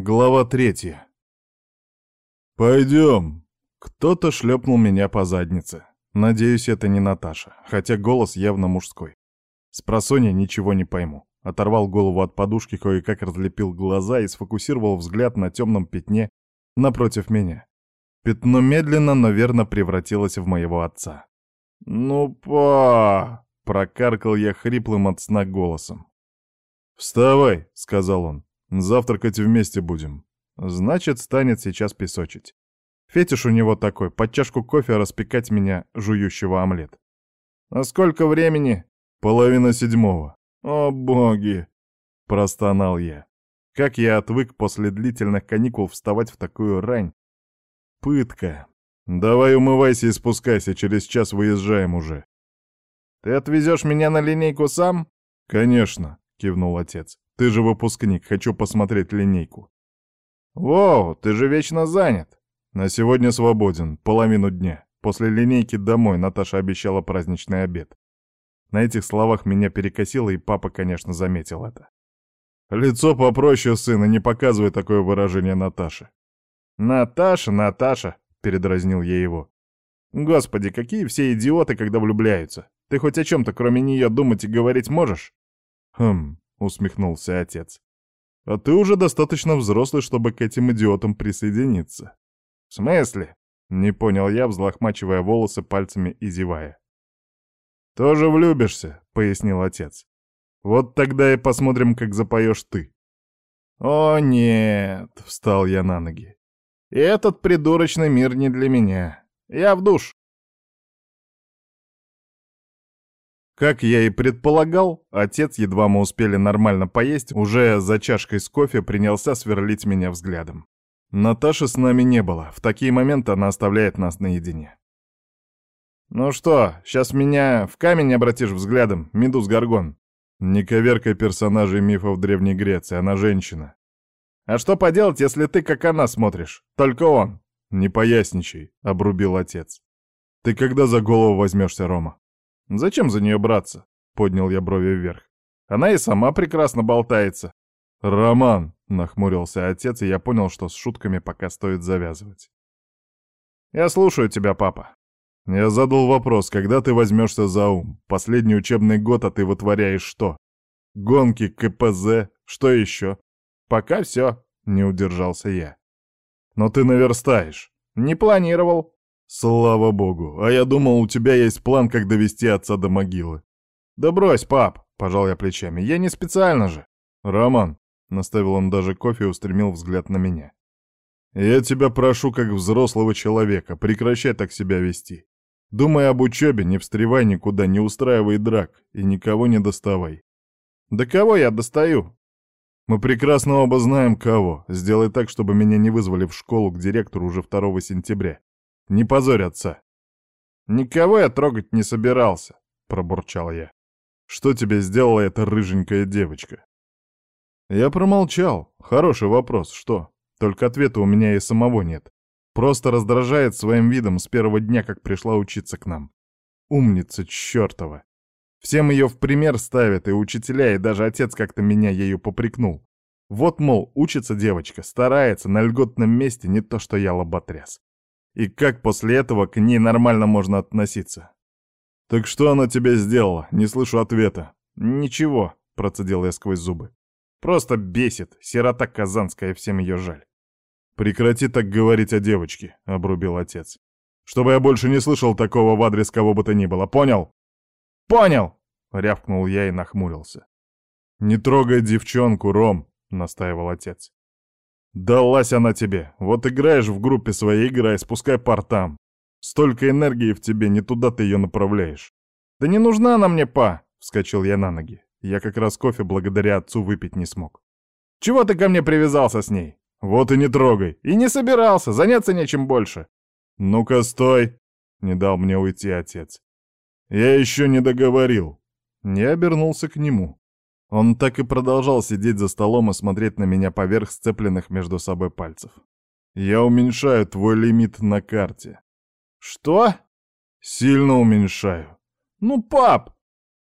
Глава третья. «Пойдем!» Кто-то шлепнул меня по заднице. Надеюсь, это не Наташа, хотя голос явно мужской. С просонья ничего не пойму. Оторвал голову от подушки, кое-как разлепил глаза и сфокусировал взгляд на темном пятне напротив меня. Пятно медленно, но верно превратилось в моего отца. «Ну, па!» — прокаркал я хриплым от сна голосом. «Вставай!» — сказал он. «Завтракать вместе будем». Значит, станет сейчас песочить. Фетиш у него такой, под чашку кофе распекать меня, жующего омлет. «А сколько времени?» «Половина седьмого». «О, боги!» — простонал я. Как я отвык после длительных каникул вставать в такую рань. Пытка. Давай умывайся и спускайся, через час выезжаем уже. «Ты отвезешь меня на линейку сам?» «Конечно», — кивнул отец. «Ты же выпускник, хочу посмотреть линейку». «Воу, ты же вечно занят». На сегодня свободен, половину дня. После линейки домой Наташа обещала праздничный обед. На этих словах меня перекосило, и папа, конечно, заметил это. Лицо попроще сына, не показывай такое выражение Наташи. «Наташа, Наташа!» — передразнил я его. «Господи, какие все идиоты, когда влюбляются! Ты хоть о чем-то кроме нее думать и говорить можешь?» «Хм», — усмехнулся отец. «А ты уже достаточно взрослый, чтобы к этим идиотам присоединиться». «В смысле?» — не понял я, взлохмачивая волосы пальцами и зевая. «Тоже влюбишься», — пояснил отец. «Вот тогда и посмотрим, как запоешь ты». «О, нет», — встал я на ноги. «Этот придурочный мир не для меня. Я в душ». Как я и предполагал, отец, едва мы успели нормально поесть, уже за чашкой с кофе принялся сверлить меня взглядом. Наташи с нами не было. В такие моменты она оставляет нас наедине. «Ну что, сейчас меня в камень обратишь взглядом, Медуз Гаргон?» «Не коверкай персонажей мифов Древней Греции, она женщина». «А что поделать, если ты как она смотришь? Только он». «Не поясничай», — обрубил отец. «Ты когда за голову возьмешься, Рома?» «Зачем за нее браться?» — поднял я брови вверх. «Она и сама прекрасно болтается». «Роман!» — нахмурился отец, и я понял, что с шутками пока стоит завязывать. «Я слушаю тебя, папа». Я задал вопрос, когда ты возьмешься за ум? Последний учебный год, а ты вытворяешь что? Гонки, КПЗ, что еще? Пока все, не удержался я. Но ты наверстаешь. Не планировал. Слава богу, а я думал, у тебя есть план, как довести отца до могилы. Да брось, пап, пожал я плечами, я не специально же. Роман, Наставил он даже кофе и устремил взгляд на меня. «Я тебя прошу, как взрослого человека, прекращай так себя вести. Думай об учебе, не встревай никуда, не устраивай драк и никого не доставай». «Да кого я достаю?» «Мы прекрасно оба знаем, кого. Сделай так, чтобы меня не вызвали в школу к директору уже 2 сентября. Не позорь отца». «Никого я трогать не собирался», — пробурчал я. «Что тебе сделала эта рыженькая девочка?» Я промолчал. Хороший вопрос, что? Только ответа у меня и самого нет. Просто раздражает своим видом с первого дня, как пришла учиться к нам. Умница чертова. Всем ее в пример ставят и учителя, и даже отец как-то меня ею попрекнул. Вот, мол, учится девочка, старается, на льготном месте не то, что я лоботряс. И как после этого к ней нормально можно относиться? «Так что она тебе сделала? Не слышу ответа». «Ничего», — процедил я сквозь зубы. Просто бесит, сирота казанская, всем ее жаль. «Прекрати так говорить о девочке», — обрубил отец. «Чтобы я больше не слышал такого в адрес кого бы то ни было, понял?» «Понял!» — рявкнул я и нахмурился. «Не трогай девчонку, Ром», — настаивал отец. «Далась она тебе. Вот играешь в группе своей, играй, спускай пар там. Столько энергии в тебе, не туда ты ее направляешь». «Да не нужна она мне, па!» — вскочил я на ноги. Я как раз кофе благодаря отцу выпить не смог. «Чего ты ко мне привязался с ней?» «Вот и не трогай!» «И не собирался, заняться нечем больше!» «Ну-ка, стой!» — не дал мне уйти отец. «Я еще не договорил!» Я обернулся к нему. Он так и продолжал сидеть за столом и смотреть на меня поверх сцепленных между собой пальцев. «Я уменьшаю твой лимит на карте». «Что?» «Сильно уменьшаю». «Ну, пап!»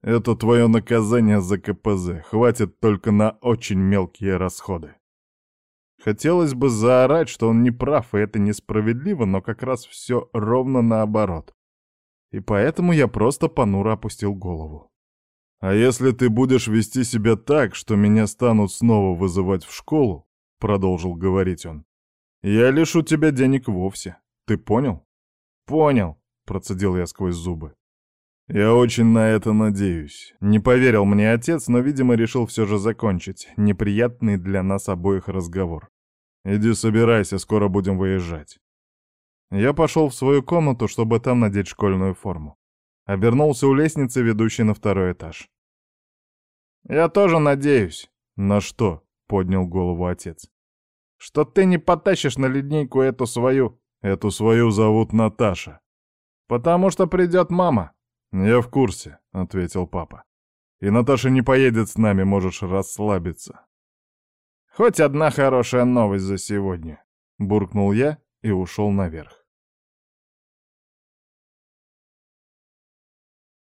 Это твое наказание за КПЗ. Хватит только на очень мелкие расходы. Хотелось бы заорать, что он не прав, и это несправедливо, но как раз все ровно наоборот. И поэтому я просто понуро опустил голову. «А если ты будешь вести себя так, что меня станут снова вызывать в школу, — продолжил говорить он, — я лишу тебя денег вовсе. Ты понял?» «Понял», — процедил я сквозь зубы. «Я очень на это надеюсь. Не поверил мне отец, но, видимо, решил все же закончить неприятный для нас обоих разговор. Иди собирайся, скоро будем выезжать». Я пошел в свою комнату, чтобы там надеть школьную форму. Обернулся у лестницы, ведущей на второй этаж. «Я тоже надеюсь». «На что?» — поднял голову отец. «Что ты не потащишь на леднейку эту свою...» «Эту свою зовут Наташа». «Потому что придет мама». «Я в курсе», — ответил папа. «И Наташа не поедет с нами, можешь расслабиться». «Хоть одна хорошая новость за сегодня», — буркнул я и ушел наверх.